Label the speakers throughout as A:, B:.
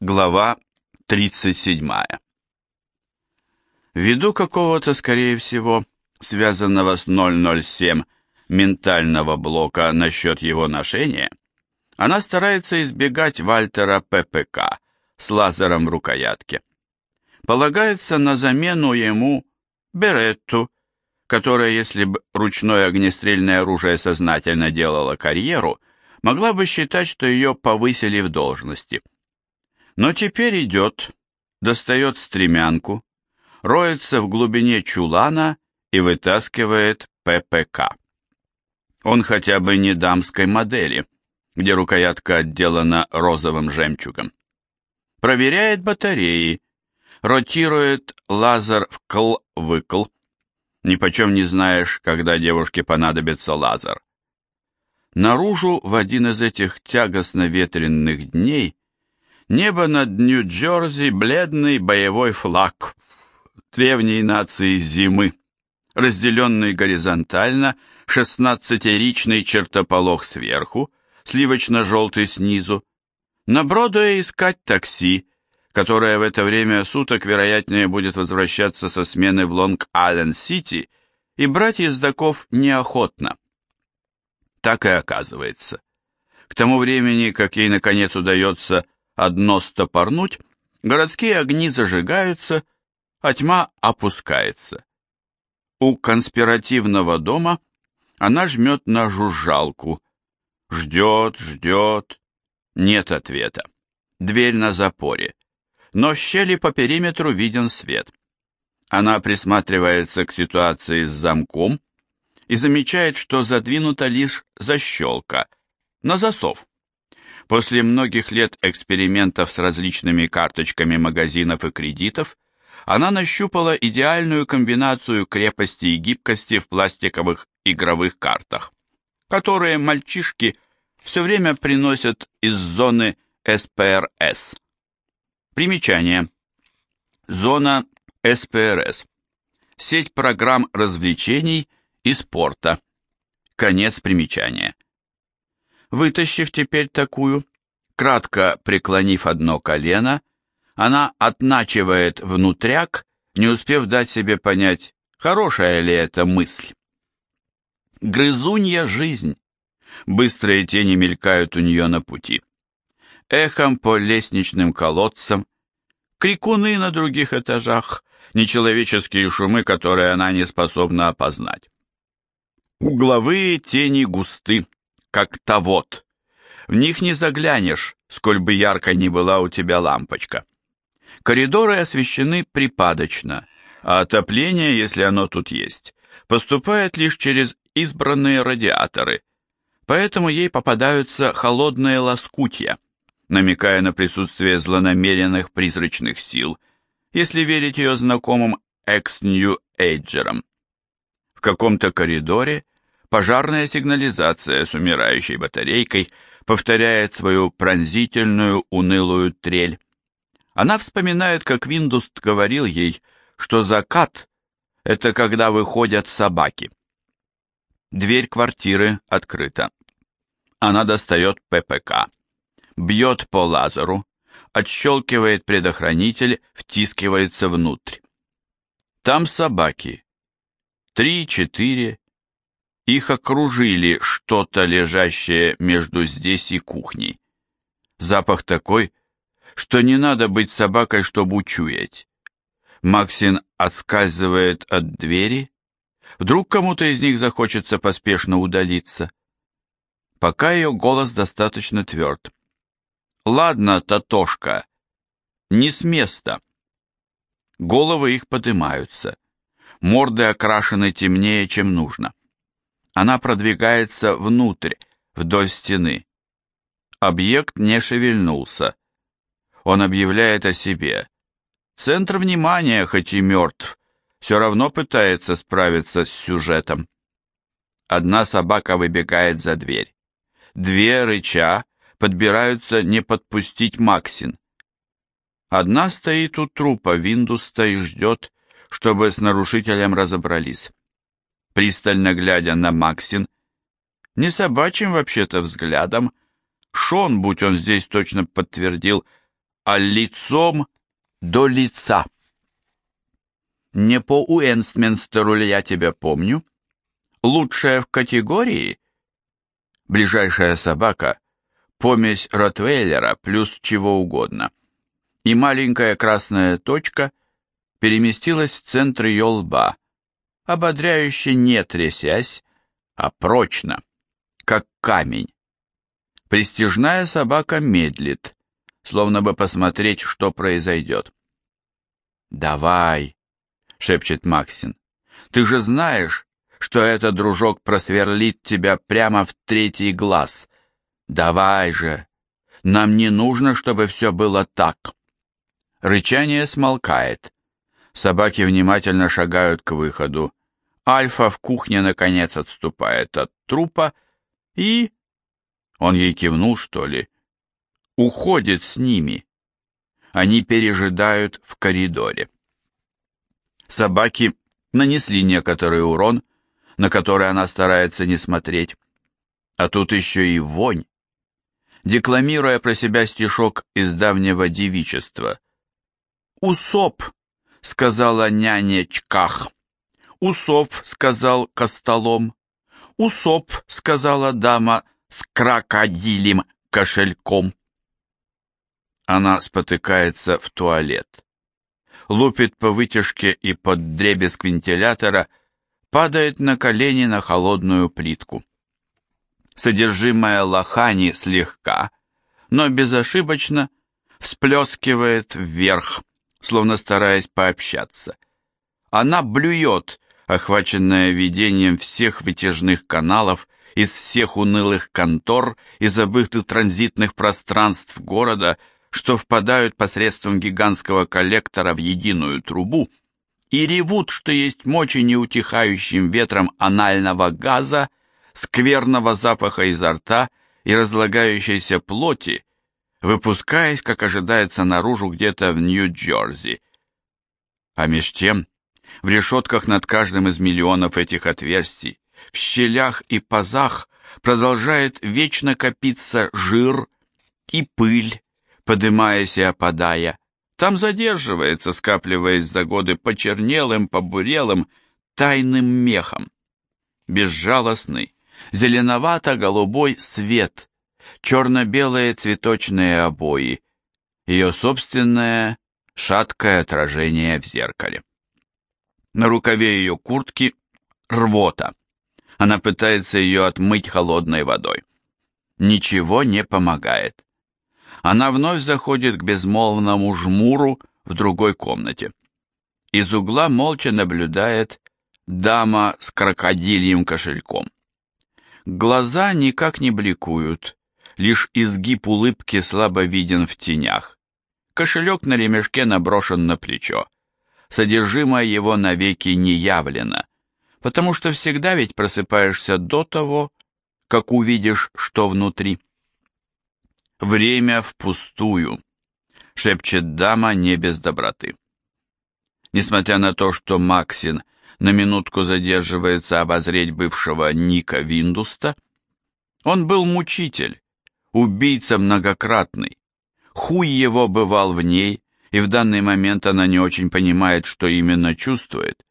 A: Глава 37. Ввиду какого-то, скорее всего, связанного с 007 ментального блока насчет его ношения, она старается избегать Вальтера ППК с лазером в рукоятке. Полагается на замену ему Беретту, которая, если бы ручное огнестрельное оружие сознательно делало карьеру, могла бы считать, что ее повысили в должности. Но теперь идет, достает стремянку, роется в глубине чулана и вытаскивает ППК. Он хотя бы не дамской модели, где рукоятка отделана розовым жемчугом. Проверяет батареи, ротирует лазер в кл-выкл. Нипочем не знаешь, когда девушке понадобится лазер. Наружу в один из этих тягостно ветренных дней небо над Нью-Джерси бледный боевой флаг древней нации зимы, разделенный горизонтально шестнадцатиричный чертополох сверху, сливочно-желтый снизу. На Бродуэ искать такси, которое в это время суток, вероятнее, будет возвращаться со смены в Лонг-Айленд-Сити и брать ездаков неохотно. Так и оказывается. К тому времени, как ей наконец удается одно стопорнуть, городские огни зажигаются, а тьма опускается. У конспиративного дома она жмет на жужжалку, ждет, ждет, нет ответа. Дверь на запоре, но в щели по периметру виден свет. Она присматривается к ситуации с замком и замечает, что задвинута лишь защелка на засов. После многих лет экспериментов с различными карточками магазинов и кредитов, она нащупала идеальную комбинацию крепости и гибкости в пластиковых игровых картах, которые мальчишки все время приносят из зоны СПРС. Примечание. Зона СПРС. Сеть программ развлечений и спорта. Конец примечания. Вытащив теперь такую, кратко преклонив одно колено, она отначивает внутряк, не успев дать себе понять, хорошая ли это мысль. Грызунья жизнь. Быстрые тени мелькают у нее на пути. Эхом по лестничным колодцам, крикуны на других этажах, нечеловеческие шумы, которые она не способна опознать. Угловые тени густы, как тавод. В них не заглянешь, сколь бы ярко ни была у тебя лампочка. Коридоры освещены припадочно, а отопление, если оно тут есть, поступает лишь через избранные радиаторы, поэтому ей попадаются холодные лоскутья, намекая на присутствие злонамеренных призрачных сил, если верить ее знакомым экс-нью-эйджерам. В каком-то коридоре пожарная сигнализация с умирающей батарейкой повторяет свою пронзительную унылую трель. Она вспоминает, как Виндуст говорил ей, что закат — это когда выходят собаки. Дверь квартиры открыта. Она достает ППК, бьет по лазеру, отщелкивает предохранитель, втискивается внутрь. Там собаки. Три-четыре, их окружили что-то, лежащее между здесь и кухней. Запах такой, что не надо быть собакой, чтобы учуять. Максин отскальзывает от двери. Вдруг кому-то из них захочется поспешно удалиться. Пока ее голос достаточно тверд. «Ладно, Татошка, не с места». Головы их поднимаются. Морды окрашены темнее, чем нужно. Она продвигается внутрь, вдоль стены. Объект не шевельнулся. Он объявляет о себе. Центр внимания, хоть и мертв, все равно пытается справиться с сюжетом. Одна собака выбегает за дверь. Две, рыча, подбираются не подпустить Максин. Одна стоит у трупа Виндуста и ждет, чтобы с нарушителем разобрались пристально глядя на Максин, не собачьим вообще-то взглядом, Шон, будь он здесь, точно подтвердил, а лицом до лица. Не по Уэнстминстеру ли я тебя помню? Лучшая в категории? Ближайшая собака — помесь Ротвейлера плюс чего угодно. И маленькая красная точка переместилась в центр ее лба, ободряюще не трясясь, а прочно, как камень. Престижная собака медлит, словно бы посмотреть, что произойдет. «Давай», — шепчет Максин. «Ты же знаешь, что этот дружок просверлит тебя прямо в третий глаз. Давай же! Нам не нужно, чтобы все было так!» Рычание смолкает. Собаки внимательно шагают к выходу. Альфа в кухне, наконец, отступает от трупа и... Он ей кивнул, что ли? Уходит с ними. Они пережидают в коридоре. Собаки нанесли некоторый урон, на который она старается не смотреть. А тут еще и вонь. Декламируя про себя стишок из давнего девичества. «Усоп», — сказала нянечках. «Усоп», — сказал костолом. «Усоп», — сказала дама с крокодилем кошельком. Она спотыкается в туалет лупит по вытяжке и под дребезг вентилятора, падает на колени на холодную плитку. Содержимое лохани слегка, но безошибочно всплескивает вверх, словно стараясь пообщаться. Она блюет, охваченная видением всех вытяжных каналов из всех унылых контор и забытых транзитных пространств города, что впадают посредством гигантского коллектора в единую трубу и ревут, что есть мочи неутихающим ветром анального газа, скверного запаха изо рта и разлагающейся плоти, выпускаясь, как ожидается, наружу где-то в Нью-Джерси. А меж тем, в решетках над каждым из миллионов этих отверстий, в щелях и пазах продолжает вечно копиться жир и пыль, подымаясь и опадая. Там задерживается, скапливаясь за годы почернелым, побурелым, тайным мехом. Безжалостный, зеленовато-голубой свет, черно-белые цветочные обои, ее собственное шаткое отражение в зеркале. На рукаве ее куртки рвота. Она пытается ее отмыть холодной водой. Ничего не помогает она вновь заходит к безмолвному жмуру в другой комнате. Из угла молча наблюдает дама с крокодильем кошельком. Глаза никак не бликуют, лишь изгиб улыбки слабо виден в тенях. Кошелек на ремешке наброшен на плечо. Содержимое его навеки не явлено, потому что всегда ведь просыпаешься до того, как увидишь, что внутри. «Время впустую», — шепчет дама не без доброты. Несмотря на то, что Максин на минутку задерживается обозреть бывшего Ника Виндуста, он был мучитель, убийца многократный. Хуй его бывал в ней, и в данный момент она не очень понимает, что именно чувствует.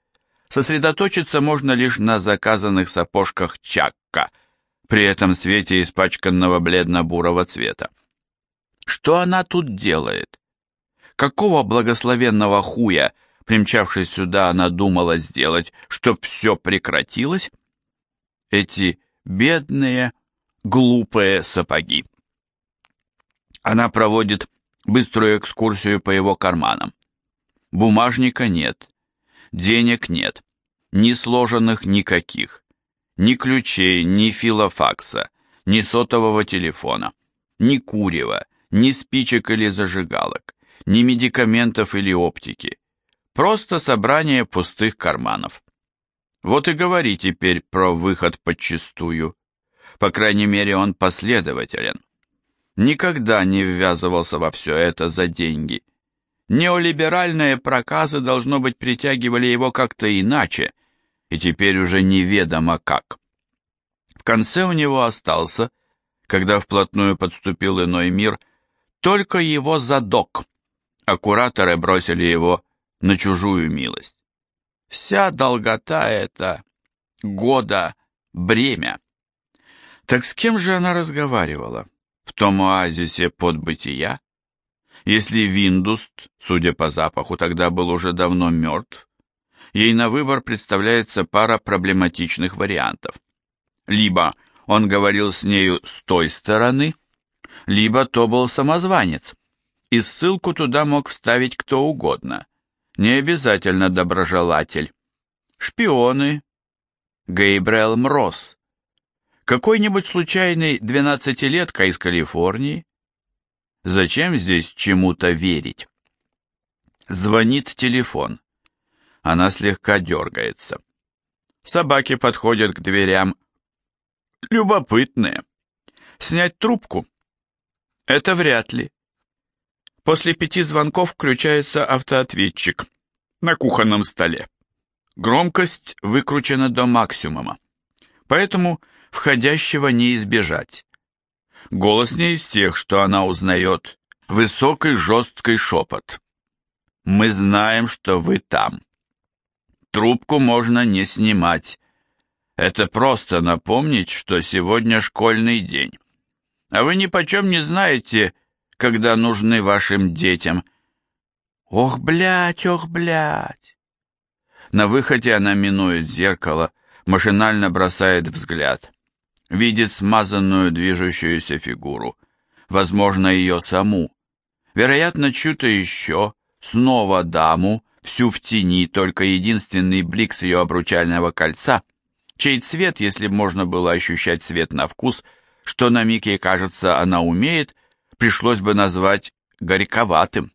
A: Сосредоточиться можно лишь на заказанных сапожках Чакка — при этом свете испачканного бледно-бурого цвета. Что она тут делает? Какого благословенного хуя, примчавшись сюда, она думала сделать, чтоб все прекратилось? Эти бедные, глупые сапоги. Она проводит быструю экскурсию по его карманам. Бумажника нет, денег нет, ни сложенных никаких. Ни ключей, ни филофакса, ни сотового телефона, ни курева, ни спичек или зажигалок, ни медикаментов или оптики. Просто собрание пустых карманов. Вот и говори теперь про выход подчистую. По крайней мере, он последователен. Никогда не ввязывался во все это за деньги. Неолиберальные проказы, должно быть, притягивали его как-то иначе – и теперь уже неведомо как. В конце у него остался, когда вплотную подступил иной мир, только его задок, а кураторы бросили его на чужую милость. Вся долгота это года бремя. Так с кем же она разговаривала в том оазисе подбытия? Если Виндуст, судя по запаху, тогда был уже давно мертв, ей на выбор представляется пара проблематичных вариантов. Либо он говорил с нею с той стороны, либо то был самозванец, и ссылку туда мог вставить кто угодно, не обязательно доброжелатель. Шпионы, Гейбрел Мрос, какой-нибудь случайный двенадцатилетка из Калифорнии. Зачем здесь чему-то верить? Звонит телефон. Она слегка дергается. Собаки подходят к дверям. Любопытные. Снять трубку? Это вряд ли. После пяти звонков включается автоответчик на кухонном столе. Громкость выкручена до максимума, поэтому входящего не избежать. Голос не из тех, что она узнает, высокий жесткий шепот. «Мы знаем, что вы там. Трубку можно не снимать. Это просто напомнить, что сегодня школьный день. А вы ни почем не знаете, когда нужны вашим детям. Ох, блядь, ох, блядь. На выходе она минует зеркало, машинально бросает взгляд. Видит смазанную движущуюся фигуру, возможно, ее саму. Вероятно, чью-то еще, снова даму, всю в тени, только единственный блик с ее обручального кольца, чей цвет, если можно было ощущать цвет на вкус, что на миг ей кажется она умеет, пришлось бы назвать горьковатым.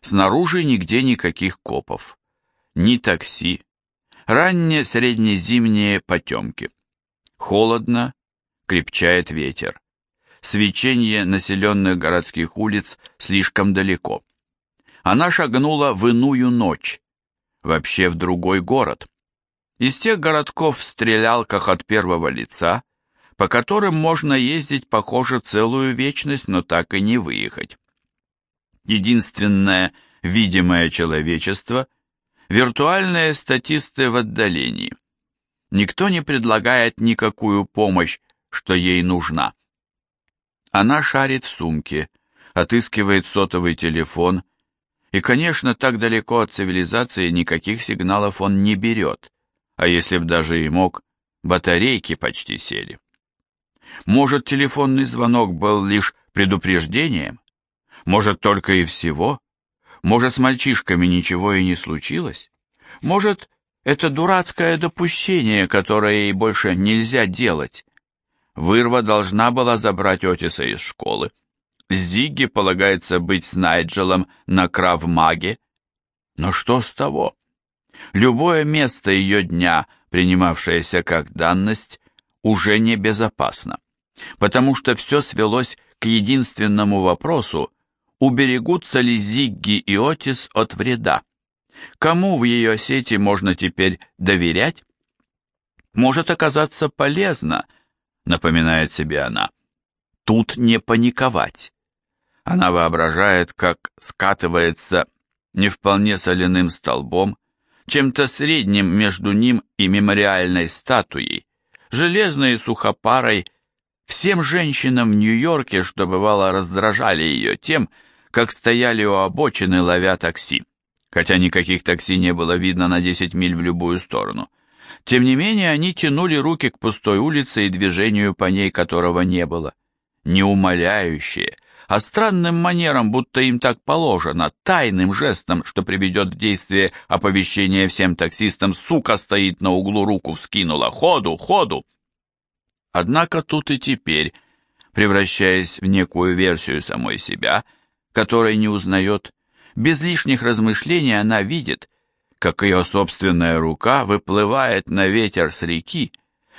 A: Снаружи нигде никаких копов, ни такси, ранние среднезимние потемки. Холодно, крепчает ветер. Свечение населенных городских улиц слишком далеко. Она шагнула в иную ночь, вообще в другой город. Из тех городков в стрелялках от первого лица, по которым можно ездить, похоже, целую вечность, но так и не выехать. Единственное видимое человечество – виртуальные статисты в отдалении. Никто не предлагает никакую помощь, что ей нужна. Она шарит в сумке, отыскивает сотовый телефон, и, конечно, так далеко от цивилизации никаких сигналов он не берет, а если б даже и мог, батарейки почти сели. Может, телефонный звонок был лишь предупреждением? Может, только и всего? Может, с мальчишками ничего и не случилось? Может, это дурацкое допущение, которое ей больше нельзя делать? Вырва должна была забрать Отиса из школы. Зигги полагается быть с Найджелом на Кравмаге. Но что с того? Любое место ее дня, принимавшееся как данность, уже небезопасно, потому что все свелось к единственному вопросу, уберегутся ли Зигги и Отис от вреда. Кому в ее сети можно теперь доверять? Может оказаться полезно, напоминает себе она. Тут не паниковать. Она воображает, как скатывается не вполне соляным столбом, чем-то средним между ним и мемориальной статуей, железной сухопарой, всем женщинам в Нью-Йорке, что бывало раздражали ее тем, как стояли у обочины, ловя такси, хотя никаких такси не было видно на 10 миль в любую сторону. Тем не менее, они тянули руки к пустой улице и движению по ней, которого не было. Неумоляющие, а странным манером, будто им так положено, тайным жестом, что приведет в действие оповещение всем таксистам, сука стоит на углу, руку вскинула, ходу, ходу. Однако тут и теперь, превращаясь в некую версию самой себя, которой не узнает, без лишних размышлений она видит, как ее собственная рука выплывает на ветер с реки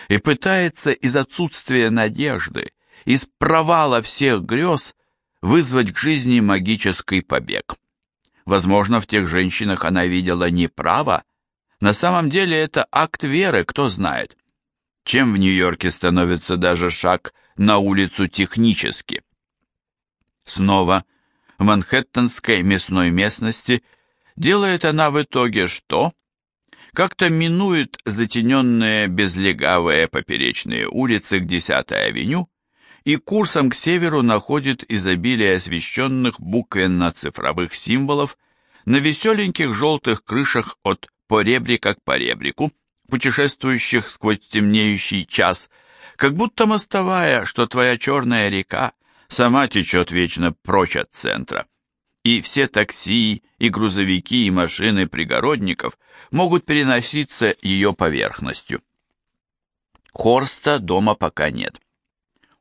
A: и пытается из отсутствия надежды, из провала всех грез, вызвать к жизни магический побег. Возможно, в тех женщинах она видела не право, на самом деле это акт веры, кто знает. Чем в Нью-Йорке становится даже шаг на улицу технически? Снова манхэттенской мясной местности делает она в итоге что? Как-то минует затененные безлегавые поперечные улицы к 10-й авеню и курсом к северу находит изобилие освещенных буквенно-цифровых символов на веселеньких желтых крышах от поребрика к поребрику, путешествующих сквозь темнеющий час, как будто мостовая, что твоя черная река сама течет вечно прочь от центра. И все такси, и грузовики, и машины пригородников могут переноситься ее поверхностью. Хорста дома пока нет.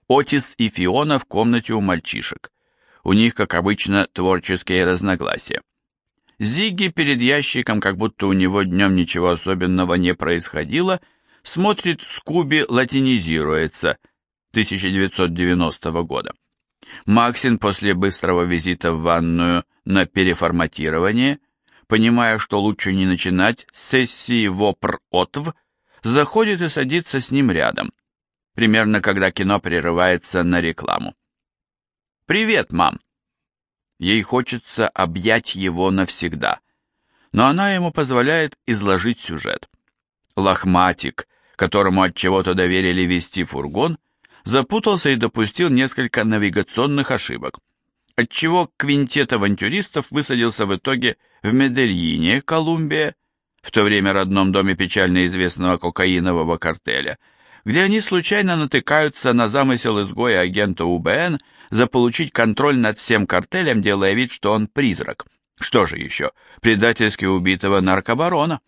A: Отис и Фиона в комнате у мальчишек. У них, как обычно, творческие разногласия. Зигги перед ящиком, как будто у него днем ничего особенного не происходило, смотрит Скуби латинизируется 1990 года. Максин после быстрого визита в ванную на переформатирование, понимая, что лучше не начинать с сессии вопр-отв, заходит и садится с ним рядом, примерно когда кино прерывается на рекламу. «Привет, мам!» Ей хочется объять его навсегда, но она ему позволяет изложить сюжет. Лохматик, которому от чего-то доверили вести фургон, запутался и допустил несколько навигационных ошибок, отчего квинтет авантюристов высадился в итоге в Медельине, Колумбия, в то время родном доме печально известного кокаинового картеля, где они случайно натыкаются на замысел изгоя агента УБН заполучить контроль над всем картелем, делая вид, что он призрак. Что же еще, предательски убитого наркобарона?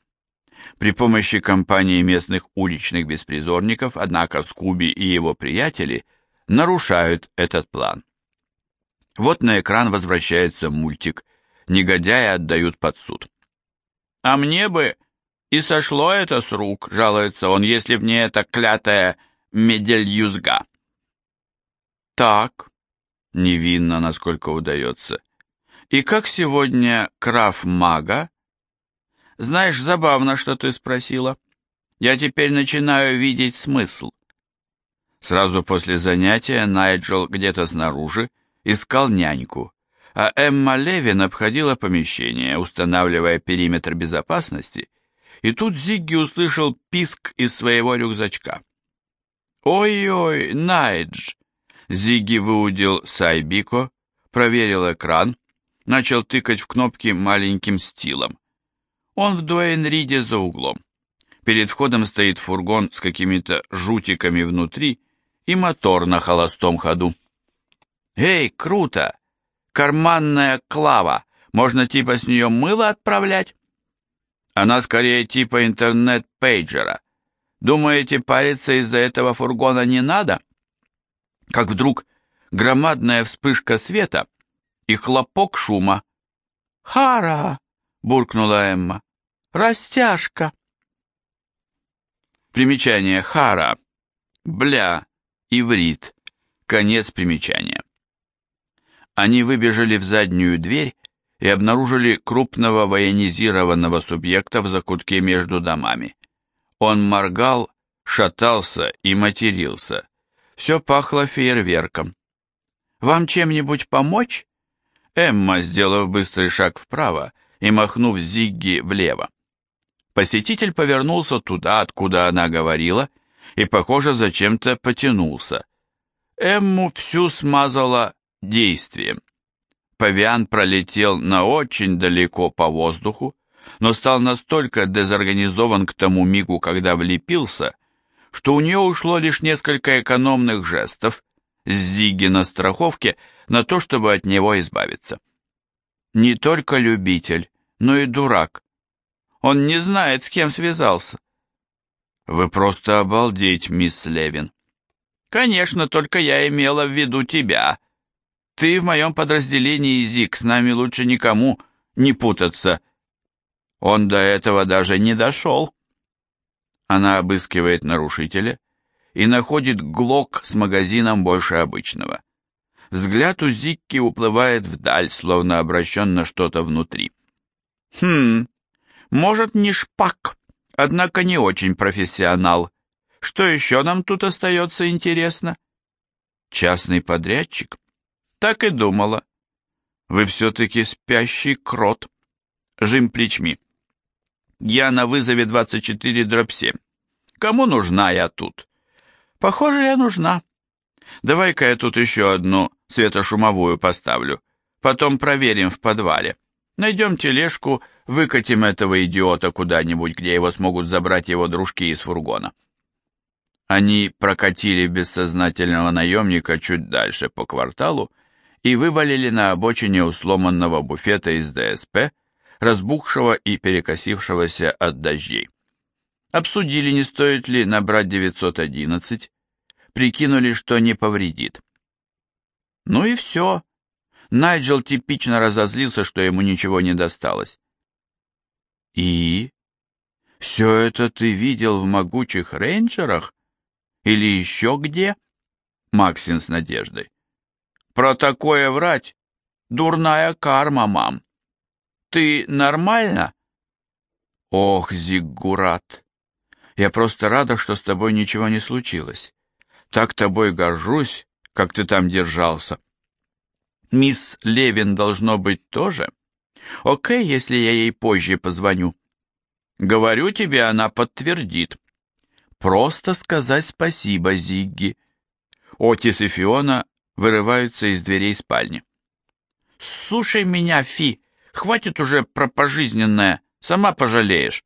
A: При помощи компании местных уличных беспризорников, однако Скуби и его приятели нарушают этот план. Вот на экран возвращается мультик, негодяи отдают под суд. «А мне бы и сошло это с рук», — жалуется он, «если б не эта клятая медельюзга». «Так», — невинно, насколько удается, «и как сегодня краф-мага знаешь, забавно, что ты спросила. Я теперь начинаю видеть смысл. Сразу после занятия Найджел где-то снаружи искал няньку, а Эмма Левин обходила помещение, устанавливая периметр безопасности, и тут Зигги услышал писк из своего рюкзачка. «Ой-ой, Найдж!» Зигги выудил Сайбико, проверил экран, начал тыкать в кнопки маленьким стилом. Он в Дуэйн-Риде за углом. Перед входом стоит фургон с какими-то жутиками внутри и мотор на холостом ходу. «Эй, круто! Карманная клава! Можно типа с нее мыло отправлять?» «Она скорее типа интернет-пейджера. Думаете, париться из-за этого фургона не надо?» Как вдруг громадная вспышка света и хлопок шума. «Хара!» — буркнула Эмма. Растяжка. Примечание Хара. Бля. Иврит. Конец примечания. Они выбежали в заднюю дверь и обнаружили крупного военизированного субъекта в закутке между домами. Он моргал, шатался и матерился. Все пахло фейерверком. «Вам чем-нибудь помочь?» Эмма, сделав быстрый шаг вправо и махнув Зигги влево. Посетитель повернулся туда, откуда она говорила, и, похоже, зачем-то потянулся. Эмму всю смазала действием. Павиан пролетел на очень далеко по воздуху, но стал настолько дезорганизован к тому мигу, когда влепился, что у нее ушло лишь несколько экономных жестов с Зиги на страховке на то, чтобы от него избавиться. Не только любитель, но и дурак, он не знает, с кем связался. Вы просто обалдеть, мисс Левин. Конечно, только я имела в виду тебя. Ты в моем подразделении, Зик, с нами лучше никому не путаться. Он до этого даже не дошел. Она обыскивает нарушителя и находит глок с магазином больше обычного. Взгляд у Зикки уплывает вдаль, словно обращен на что-то внутри. «Хм, может, не шпак, однако не очень профессионал. Что еще нам тут остается интересно? Частный подрядчик? Так и думала. Вы все-таки спящий крот. Жим плечми. Я на вызове 24 дробь 7. Кому нужна я тут? Похоже, я нужна. Давай-ка я тут еще одну светошумовую поставлю. Потом проверим в подвале. Найдем тележку, выкатим этого идиота куда-нибудь, где его смогут забрать его дружки из фургона. Они прокатили бессознательного наемника чуть дальше по кварталу и вывалили на обочине у сломанного буфета из ДСП, разбухшего и перекосившегося от дождей. Обсудили, не стоит ли набрать 911, прикинули, что не повредит. Ну и все. Найджел типично разозлился, что ему ничего не досталось. И? Все это ты видел в могучих рейнджерах? Или еще где? Максин с надеждой. Про такое врать? Дурная карма, мам. Ты нормально? Ох, Зиггурат, я просто рада, что с тобой ничего не случилось. Так тобой горжусь, как ты там держался. Мисс Левин должно быть тоже? Окей, если я ей позже позвоню. Говорю тебе, она подтвердит. Просто сказать спасибо, Зигги. Отис и Фиона вырываются из дверей спальни. Слушай меня, Фи, хватит уже про пожизненное, сама пожалеешь.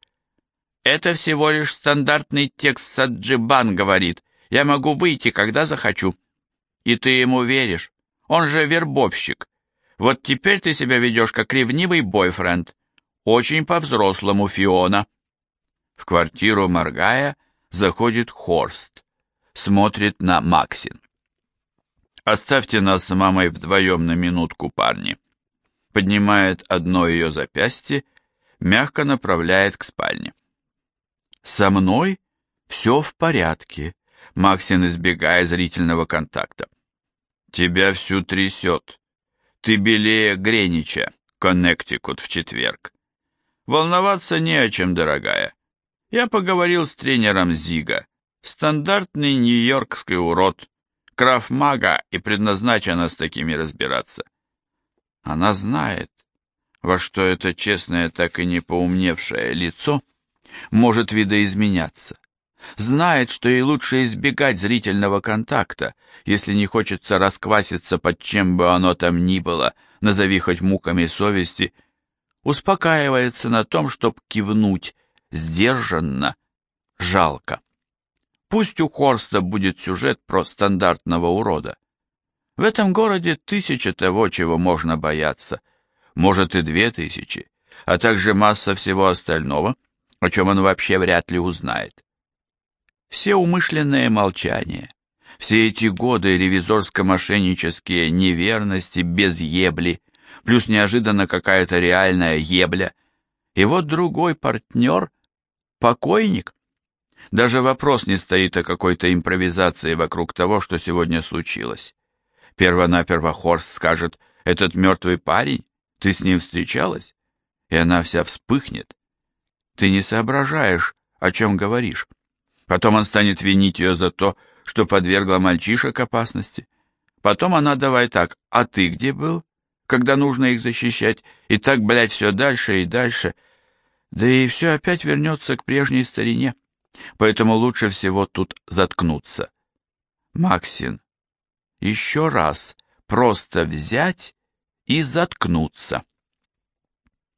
A: Это всего лишь стандартный текст Саджибан говорит. Я могу выйти, когда захочу. И ты ему веришь. Он же вербовщик. Вот теперь ты себя ведешь как ревнивый бойфренд. Очень по-взрослому, Фиона. В квартиру, моргая, заходит Хорст. Смотрит на Максин. «Оставьте нас с мамой вдвоем на минутку, парни». Поднимает одно ее запястье, мягко направляет к спальне. «Со мной все в порядке», Максин избегая зрительного контакта. «Тебя всю трясет. Ты белее Гренича, Коннектикут, в четверг. Волноваться не о чем, дорогая. Я поговорил с тренером Зига. Стандартный нью-йоркский урод. Краф-мага и предназначена с такими разбираться. Она знает, во что это честное, так и не поумневшее лицо может видоизменяться знает, что ей лучше избегать зрительного контакта, если не хочется раскваситься под чем бы оно там ни было, назови хоть муками совести, успокаивается на том, чтоб кивнуть, сдержанно, жалко. Пусть у Хорста будет сюжет про стандартного урода. В этом городе тысяча того, чего можно бояться, может и две тысячи, а также масса всего остального, о чем он вообще вряд ли узнает. Все умышленное молчание, все эти годы ревизорско-мошеннические неверности без ебли, плюс неожиданно какая-то реальная ебля, и вот другой партнер — покойник. Даже вопрос не стоит о какой-то импровизации вокруг того, что сегодня случилось. Первонаперво Хорст скажет, этот мертвый парень, ты с ним встречалась? И она вся вспыхнет. Ты не соображаешь, о чем говоришь. Потом он станет винить ее за то, что подвергла мальчишек опасности. Потом она давай так, а ты где был, когда нужно их защищать? И так, блядь, все дальше и дальше. Да и все опять вернется к прежней старине. Поэтому лучше всего тут заткнуться. Максин, еще раз просто взять и заткнуться.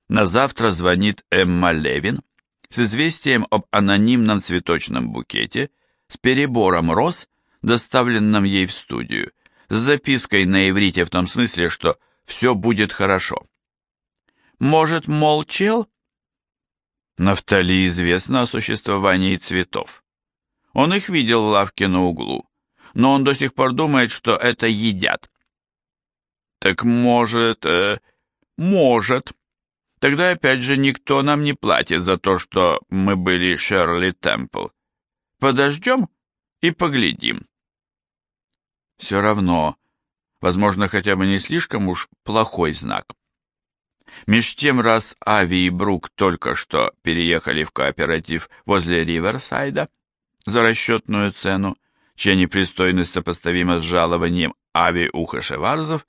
A: На завтра звонит Эмма Левин с известием об анонимном цветочном букете с перебором роз, доставленном ей в студию, с запиской на иврите в том смысле, что все будет хорошо. Может, молчал? Нафтали известно о существовании цветов. Он их видел в лавке на углу, но он до сих пор думает, что это едят. Так может, э, может, Тогда опять же никто нам не платит за то, что мы были Шерли Темпл. Подождем и поглядим. Все равно, возможно, хотя бы не слишком уж плохой знак. Меж тем, раз Ави и Брук только что переехали в кооператив возле Риверсайда за расчетную цену, чья непристойность сопоставима с жалованием Ави у Хашеварзов,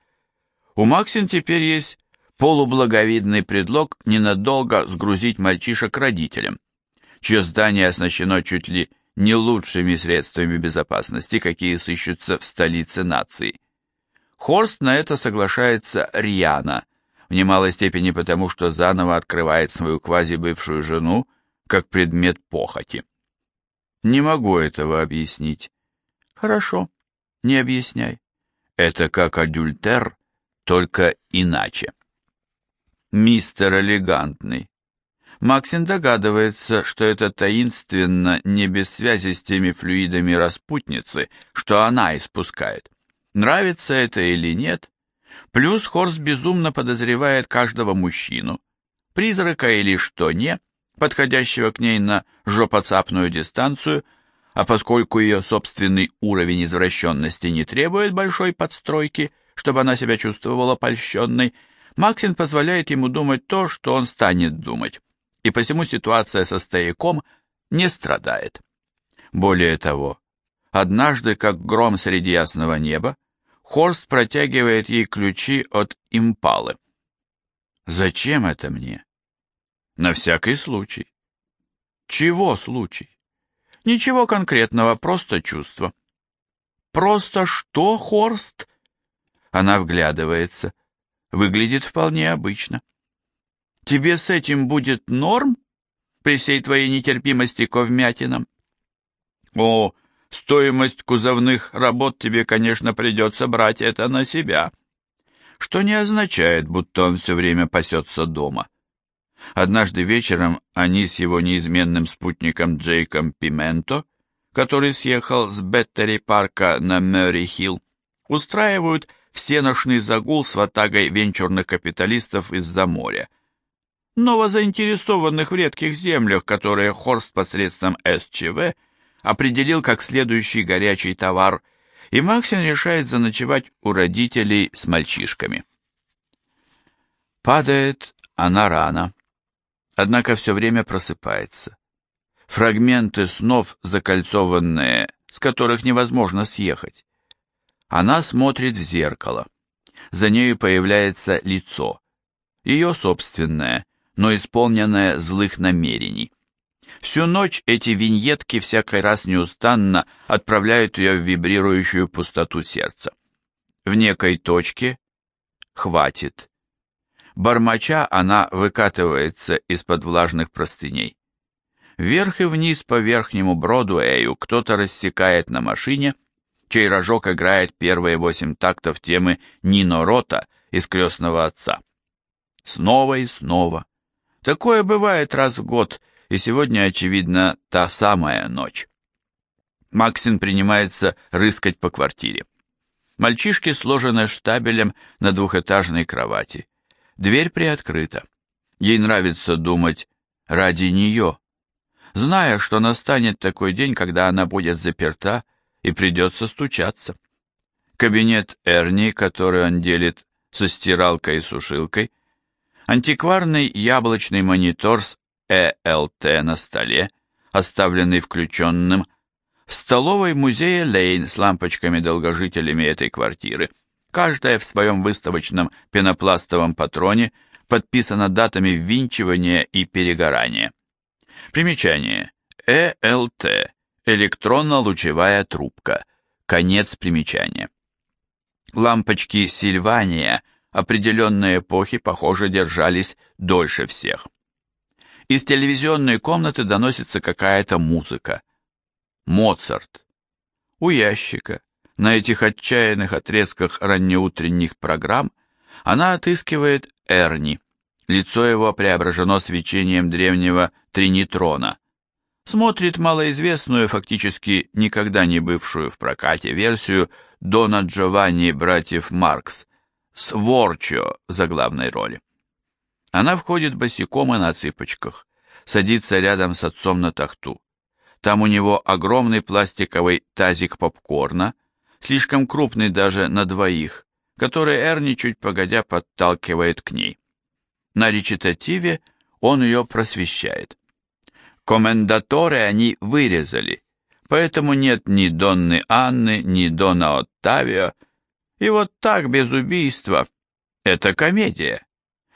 A: У Максин теперь есть полублаговидный предлог ненадолго сгрузить мальчишек родителям, чье здание оснащено чуть ли не лучшими средствами безопасности, какие сыщутся в столице нации. Хорст на это соглашается рьяно, в немалой степени потому, что заново открывает свою квази-бывшую жену как предмет похоти. Не могу этого объяснить. Хорошо, не объясняй. Это как адюльтер, только иначе. Мистер элегантный. Максин догадывается, что это таинственно не без связи с теми флюидами распутницы, что она испускает. Нравится это или нет? Плюс Хорс безумно подозревает каждого мужчину, призрака или что не, подходящего к ней на жопоцапную дистанцию, а поскольку ее собственный уровень извращенности не требует большой подстройки, чтобы она себя чувствовала польщенной, Максин позволяет ему думать то, что он станет думать, и посему ситуация со стояком не страдает. Более того, однажды, как гром среди ясного неба, Хорст протягивает ей ключи от импалы. Зачем это мне? На всякий случай. Чего случай? Ничего конкретного, просто чувство. Просто что, Хорст? Она вглядывается выглядит вполне обычно. Тебе с этим будет норм при всей твоей нетерпимости к вмятинам? О, стоимость кузовных работ тебе, конечно, придется брать это на себя, что не означает, будто он все время пасется дома. Однажды вечером они с его неизменным спутником Джейком Пименто, который съехал с Беттери-парка на Мэри-Хилл, устраивают всеношный загул с ватагой венчурных капиталистов из-за моря. Новозаинтересованных в редких землях, которые Хорст посредством СЧВ определил как следующий горячий товар, и Максин решает заночевать у родителей с мальчишками. Падает она рано, однако все время просыпается. Фрагменты снов, закольцованные, с которых невозможно съехать. Она смотрит в зеркало. За нею появляется лицо. Ее собственное, но исполненное злых намерений. Всю ночь эти виньетки всякий раз неустанно отправляют ее в вибрирующую пустоту сердца. В некой точке хватит. Бормоча она выкатывается из-под влажных простыней. Вверх и вниз по верхнему Бродуэю кто-то рассекает на машине, чей рожок играет первые восемь тактов темы Нино Рота из «Крестного отца». Снова и снова. Такое бывает раз в год, и сегодня, очевидно, та самая ночь. Максин принимается рыскать по квартире. Мальчишки сложены штабелем на двухэтажной кровати. Дверь приоткрыта. Ей нравится думать ради нее. Зная, что настанет такой день, когда она будет заперта, и придется стучаться. Кабинет Эрни, который он делит со стиралкой и сушилкой, антикварный яблочный монитор с ЭЛТ на столе, оставленный включенным, в столовой музея Лейн с лампочками-долгожителями этой квартиры, каждая в своем выставочном пенопластовом патроне подписана датами ввинчивания и перегорания. Примечание. ЭЛТ электронно-лучевая трубка. Конец примечания. Лампочки Сильвания определенной эпохи, похоже, держались дольше всех. Из телевизионной комнаты доносится какая-то музыка. Моцарт. У ящика, на этих отчаянных отрезках раннеутренних программ, она отыскивает Эрни. Лицо его преображено свечением древнего тринитрона смотрит малоизвестную, фактически никогда не бывшую в прокате версию Дона Джованни братьев Маркс с Ворчо за главной роли. Она входит босиком и на цыпочках, садится рядом с отцом на тахту. Там у него огромный пластиковый тазик попкорна, слишком крупный даже на двоих, который Эрни чуть погодя подталкивает к ней. На речитативе он ее просвещает. Комендаторы они вырезали, поэтому нет ни Донны Анны, ни Дона Оттавио, и вот так, без убийства, Это комедия.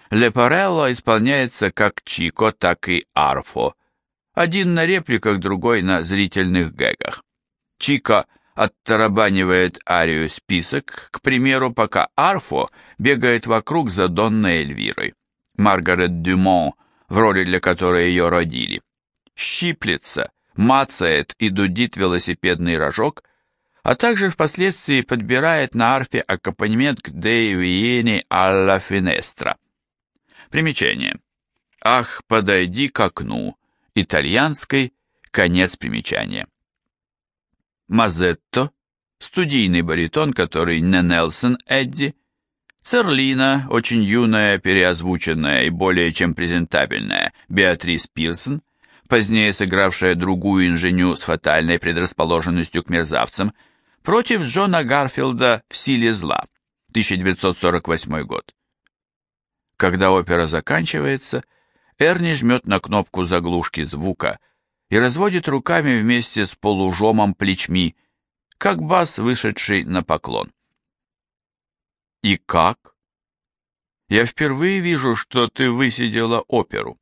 A: Лепарелло исполняется как Чико, так и Арфо. Один на репликах, другой на зрительных гэгах. Чико оттарабанивает арию список, к примеру, пока Арфо бегает вокруг за Донной Эльвирой. Маргарет Дюмон, в роли для которой ее родили. Щиплется, мацает и дудит велосипедный рожок, а также впоследствии подбирает на арфе аккомпанемент к «Dei Vieni alla finestra». Примечание. «Ах, подойди к окну» итальянской, конец примечания. Мазетто, студийный баритон, который не Нелсон Эдди, Церлина, очень юная, переозвученная и более чем презентабельная Беатрис Пирсон, позднее сыгравшая другую инженю с фатальной предрасположенностью к мерзавцам, против Джона Гарфилда в «Силе зла», 1948 год. Когда опера заканчивается, Эрни жмет на кнопку заглушки звука и разводит руками вместе с полужомом плечми, как бас, вышедший на поклон. «И как?» «Я впервые вижу, что ты высидела оперу».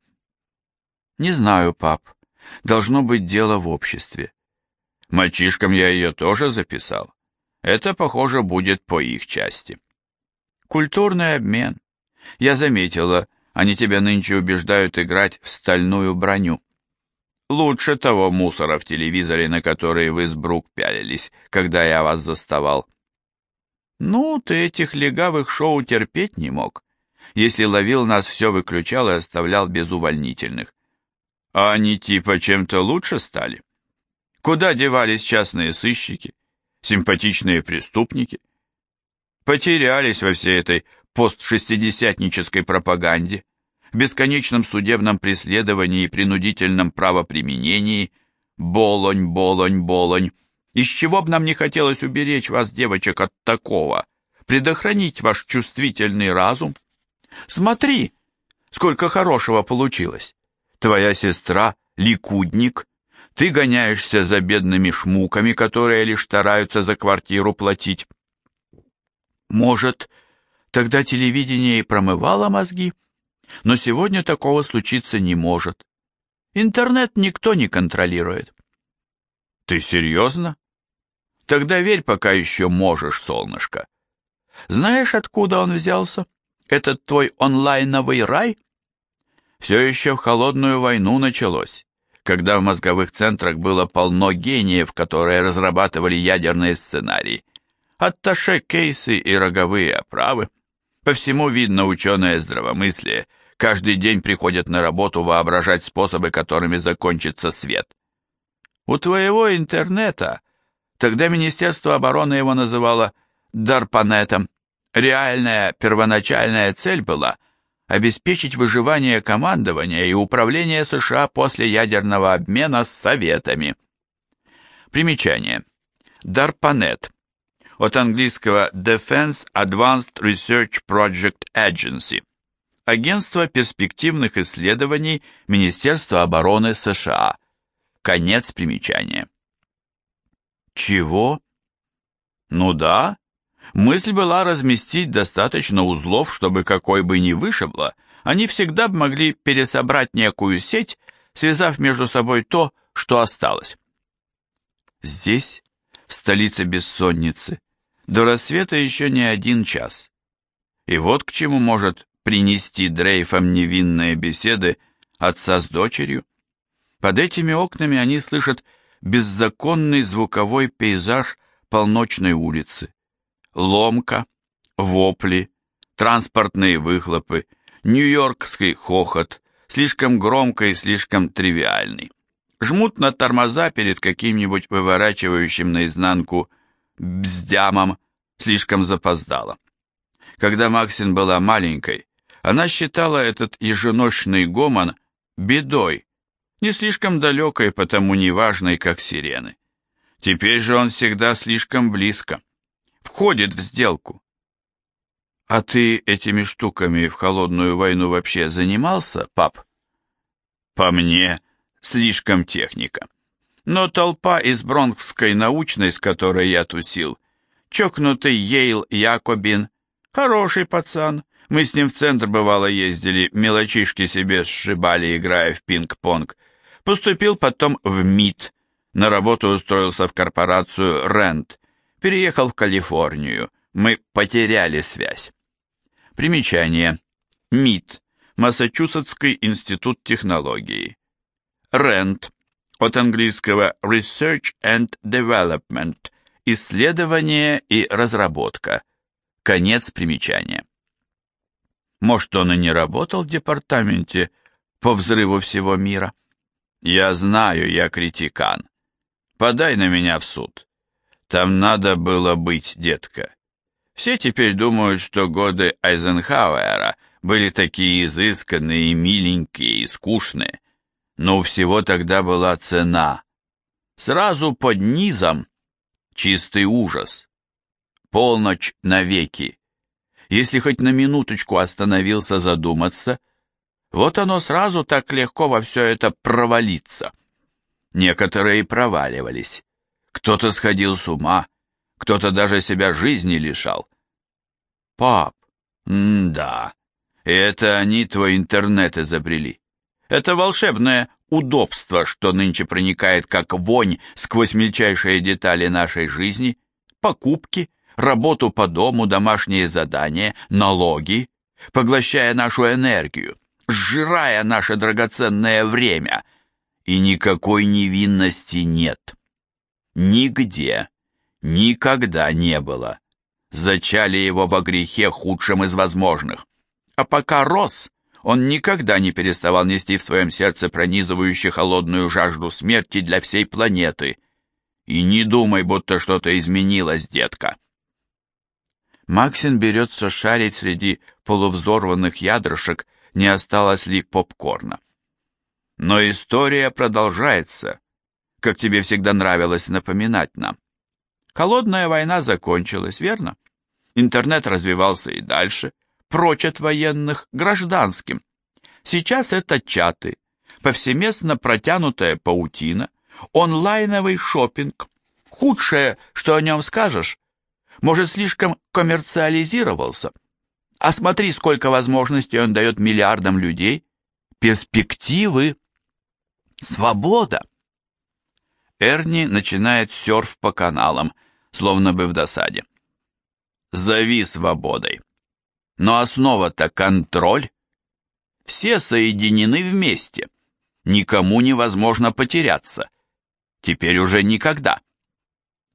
A: «Не знаю, пап. Должно быть дело в обществе. Мальчишкам я ее тоже записал. Это, похоже, будет по их части». «Культурный обмен. Я заметила, они тебя нынче убеждают играть в стальную броню. Лучше того мусора в телевизоре, на который вы с Брук пялились, когда я вас заставал. Ну, ты этих легавых шоу терпеть не мог. Если ловил нас, все выключал и оставлял без увольнительных. А они типа чем-то лучше стали? Куда девались частные сыщики, симпатичные преступники? Потерялись во всей этой постшестидесятнической пропаганде бесконечном судебном преследовании и принудительном правоприменении, болонь, болонь, болонь. Из чего бы нам не хотелось уберечь вас, девочек, от такого, предохранить ваш чувствительный разум? Смотри, сколько хорошего получилось. Твоя сестра — ликудник, ты гоняешься за бедными шмуками, которые лишь стараются за квартиру платить. Может, тогда телевидение и промывало мозги? Но сегодня такого случиться не может. Интернет никто не контролирует. Ты серьезно? Тогда верь, пока еще можешь, солнышко. Знаешь, откуда он взялся? Этот твой онлайновый рай? Все еще в холодную войну началось, когда в мозговых центрах было полно гениев, которые разрабатывали ядерные сценарии. Атташе кейсы и роговые оправы. По всему видно ученое здравомыслие. Каждый день приходят на работу воображать способы, которыми закончится свет. У твоего интернета, тогда Министерство обороны его называло Дарпанетом, реальная первоначальная цель была обеспечить выживание командования и управления США после ядерного обмена с Советами. Примечание. Дарпанет от английского Defense Advanced Research Project Agency, Агентство перспективных исследований Министерства обороны США. Конец примечания. Чего? Ну да, мысль была разместить достаточно узлов, чтобы какой бы ни вышибло, они всегда могли пересобрать некую сеть, связав между собой то, что осталось. Здесь, в столице бессонницы, до рассвета еще не один час. И вот к чему может принести дрейфам невинные беседы отца с дочерью. Под этими окнами они слышат беззаконный звуковой пейзаж полночной улицы. Ломка, вопли, транспортные выхлопы, нью-йоркский хохот, слишком громкий и слишком тривиальный. Жмут на тормоза перед каким-нибудь выворачивающим наизнанку бздямом слишком запоздала. Когда Максин была маленькой, она считала этот еженочный гомон бедой, не слишком далекой, потому неважной, как сирены. Теперь же он всегда слишком близко, входит в сделку. А ты этими штуками в холодную войну вообще занимался, пап? По мне, слишком техника. Но толпа из бронкской научной, с которой я тусил, чокнутый Йейл Якобин, хороший пацан, Мы с ним в центр бывало ездили, мелочишки себе сшибали, играя в пинг-понг. Поступил потом в МИД, на работу устроился в корпорацию Рент, переехал в Калифорнию. Мы потеряли связь. Примечание. МИД. Массачусетский институт технологий. Рент. От английского Research and Development. Исследование и разработка. Конец примечания. Может, он и не работал в департаменте по взрыву всего мира? Я знаю, я критикан. Подай на меня в суд. Там надо было быть, детка. Все теперь думают, что годы Айзенхауэра были такие изысканные миленькие и скучные. Но у всего тогда была цена. Сразу под низом чистый ужас. Полночь навеки. Если хоть на минуточку остановился задуматься, вот оно сразу так легко во все это провалится. Некоторые проваливались. Кто-то сходил с ума, кто-то даже себя жизни лишал. Пап, да, это они твой интернет изобрели. Это волшебное удобство, что нынче проникает как вонь сквозь мельчайшие детали нашей жизни, покупки, работу по дому, домашние задания, налоги, поглощая нашу энергию, сжирая наше драгоценное время, и никакой невинности нет. Нигде, никогда не было. Зачали его во грехе худшим из возможных. А пока рос, он никогда не переставал нести в своем сердце пронизывающую холодную жажду смерти для всей планеты. И не думай, будто что-то изменилось, детка. Максин берется шарить среди полувзорванных ядрышек, не осталось ли попкорна. Но история продолжается, как тебе всегда нравилось напоминать нам. Холодная война закончилась, верно? Интернет развивался и дальше, прочь от военных, гражданским. Сейчас это чаты, повсеместно протянутая паутина, онлайновый шопинг. Худшее, что о нем скажешь, может, слишком коммерциализировался. А смотри, сколько возможностей он дает миллиардам людей. Перспективы. Свобода. Эрни начинает серф по каналам, словно бы в досаде. Зови свободой. Но основа-то контроль. Все соединены вместе. Никому невозможно потеряться. Теперь уже никогда.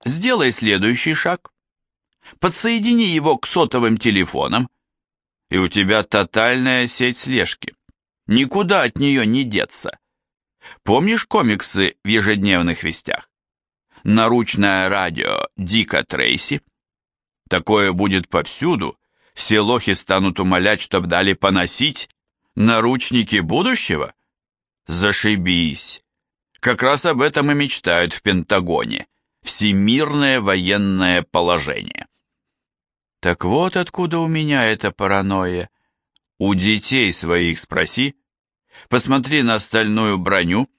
A: Сделай следующий шаг подсоедини его к сотовым телефонам, и у тебя тотальная сеть слежки. Никуда от нее не деться. Помнишь комиксы в ежедневных вестях? Наручное радио Дика Трейси? Такое будет повсюду. Все лохи станут умолять, чтоб дали поносить. Наручники будущего? Зашибись. Как раз об этом и мечтают в Пентагоне. Всемирное военное положение. Так вот откуда у меня эта паранойя. У детей своих спроси. Посмотри на стальную броню.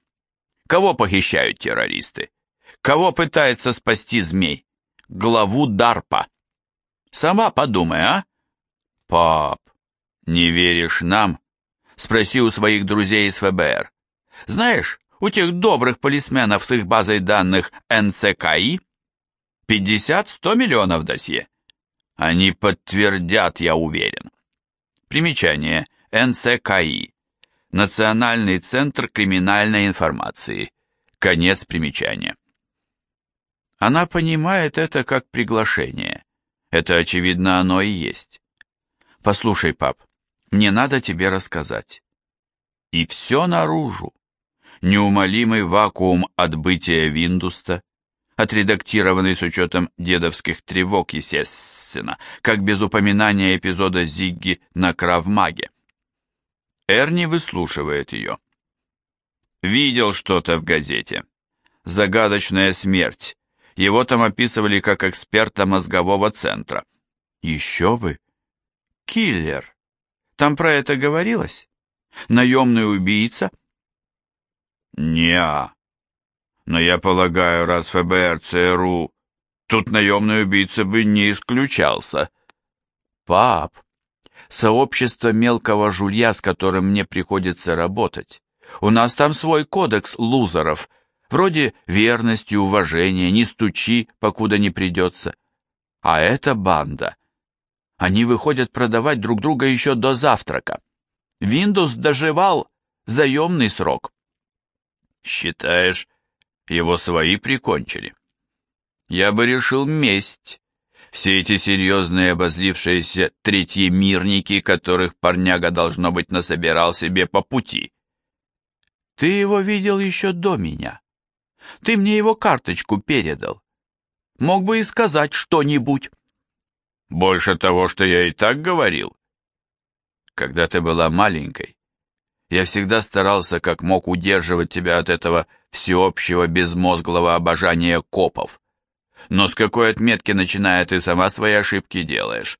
A: Кого похищают террористы? Кого пытается спасти змей? Главу Дарпа. Сама подумай, а? Пап, не веришь нам? Спроси у своих друзей из ФБР. Знаешь, у тех добрых полисменов с их базой данных НЦКИ 50-100 миллионов досье. Они подтвердят, я уверен. Примечание. НЦКИ. Национальный центр криминальной информации. Конец примечания. Она понимает это как приглашение. Это, очевидно, оно и есть. Послушай, пап, мне надо тебе рассказать. И все наружу. Неумолимый вакуум отбытия Виндуста, отредактированный с учетом дедовских тревог, естественно, как без упоминания эпизода Зигги на Кравмаге. Эрни выслушивает ее. Видел что-то в газете. Загадочная смерть. Его там описывали как эксперта мозгового центра. Еще бы. Киллер. Там про это говорилось? Наемный убийца? Не-а. Но я полагаю, раз ФБР, ЦРУ, тут наемный убийца бы не исключался. Пап, сообщество мелкого жулья, с которым мне приходится работать. У нас там свой кодекс лузеров, вроде верности, уважения, не стучи, покуда не придется. А эта банда. Они выходят продавать друг друга еще до завтрака. Windows доживал заемный срок. Считаешь, его свои прикончили? Я бы решил месть. Все эти серьезные обозлившиеся третьемирники, которых парняга, должно быть, насобирал себе по пути. Ты его видел еще до меня. Ты мне его карточку передал. Мог бы и сказать что-нибудь. Больше того, что я и так говорил. Когда ты была маленькой, я всегда старался как мог удерживать тебя от этого всеобщего безмозглого обожания копов. Но с какой отметки, начиная, ты сама свои ошибки делаешь?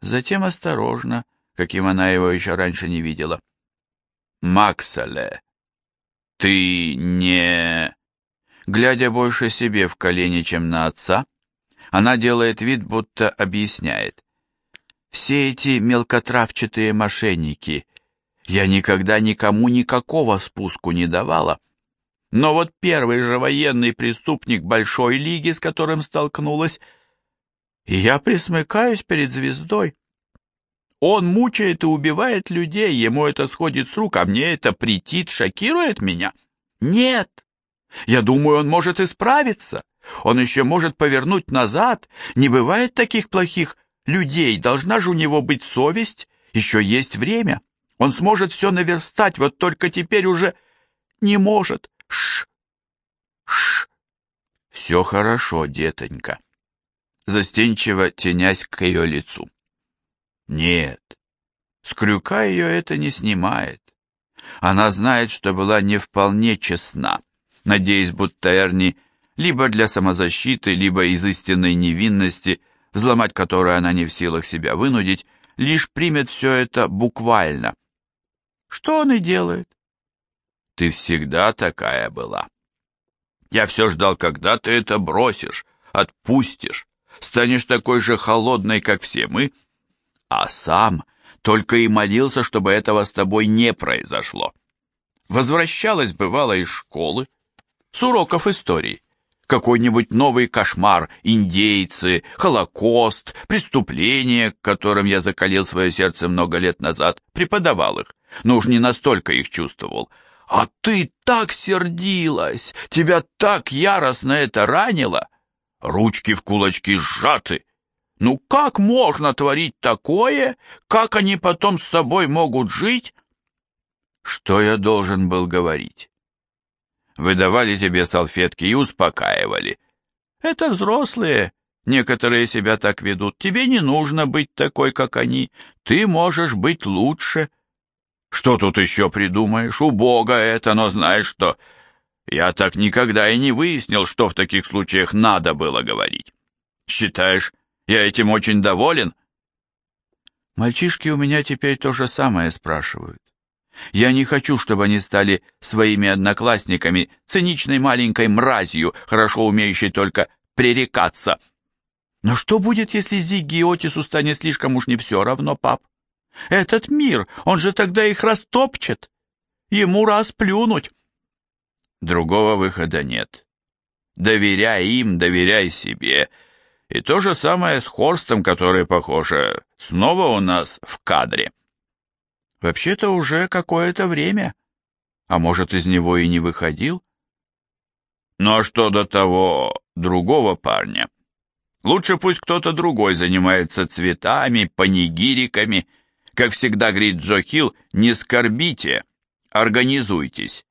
A: Затем осторожно, каким она его еще раньше не видела. Максале, ты не... Глядя больше себе в колени, чем на отца, она делает вид, будто объясняет. Все эти мелкотравчатые мошенники, я никогда никому никакого спуску не давала. Но вот первый же военный преступник Большой Лиги, с которым столкнулась, и я присмыкаюсь перед звездой. Он мучает и убивает людей, ему это сходит с рук, а мне это претит, шокирует меня. Нет, я думаю, он может исправиться. Он еще может повернуть назад. Не бывает таких плохих людей, должна же у него быть совесть, еще есть время. Он сможет все наверстать, вот только теперь уже не может. Ш, ш. Все хорошо, детонька. Застенчиво тенясь к ее лицу. Нет, с крюка ее это не снимает. Она знает, что была не вполне честна, надеясь, будто Эрни либо для самозащиты, либо из истинной невинности, взломать которую она не в силах себя вынудить, лишь примет все это буквально. Что он и делает. Ты всегда такая была. Я все ждал, когда ты это бросишь, отпустишь, станешь такой же холодной, как все мы, а сам только и молился, чтобы этого с тобой не произошло. Возвращалась, бывало, из школы, с уроков истории. Какой-нибудь новый кошмар, индейцы, Холокост, преступления, которым я закалил свое сердце много лет назад, преподавал их, но уж не настолько их чувствовал. А ты так сердилась, тебя так яростно это ранило. Ручки в кулачки сжаты. Ну как можно творить такое? Как они потом с собой могут жить? Что я должен был говорить? выдавали тебе салфетки и успокаивали. Это взрослые, некоторые себя так ведут. Тебе не нужно быть такой, как они. Ты можешь быть лучше. Что тут еще придумаешь? У Бога это, но знаешь что? Я так никогда и не выяснил, что в таких случаях надо было говорить. Считаешь, я этим очень доволен? Мальчишки у меня теперь то же самое спрашивают. Я не хочу, чтобы они стали своими одноклассниками, циничной маленькой мразью, хорошо умеющей только пререкаться. Но что будет, если Зигги и Отису станет слишком уж не все равно, пап? Этот мир, он же тогда их растопчет. Ему раз плюнуть. Другого выхода нет. Доверяй им, доверяй себе. И то же самое с Хорстом, который, похоже, снова у нас в кадре. Вообще-то уже какое-то время. А может, из него и не выходил? Ну а что до того другого парня? Лучше пусть кто-то другой занимается цветами, панигириками. Как всегда говорит Джо Хилл, не скорбите, организуйтесь.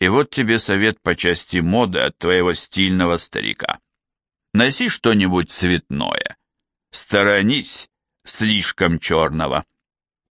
A: И вот тебе совет по части моды от твоего стильного старика. Носи что-нибудь цветное. Сторонись слишком черного.